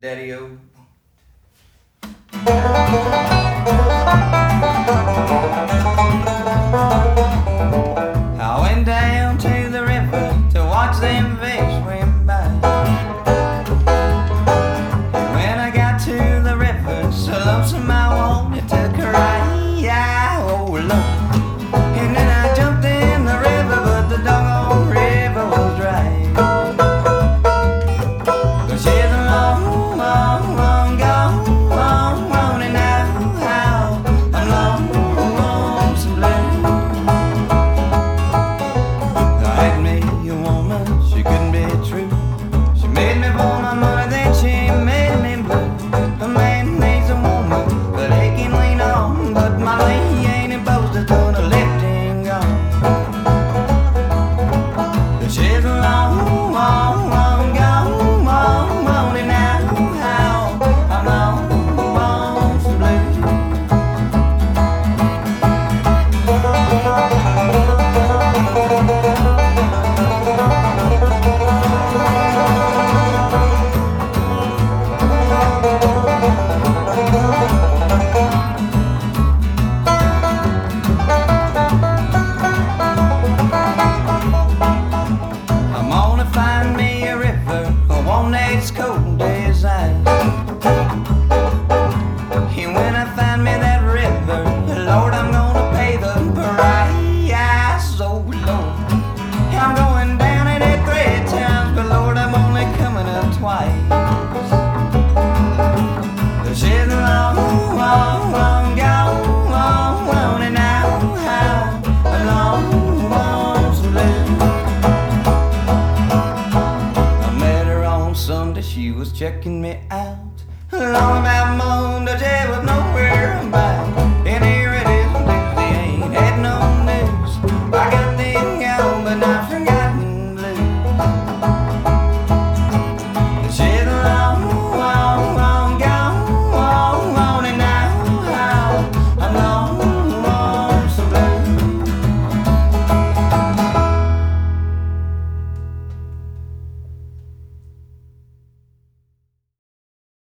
Daddy O. I went down to the river to watch them fish swim by. And when I got to the river, so lonesome I wanted to cry. Oh Lord. Long, long, long gone, I'm going down in it three times, but Lord, I'm only coming up twice. She's long, long, long gone, long, long, and now how long. I met her on Sunday, she was checking me out. Long about Monday, she was nowhere about. And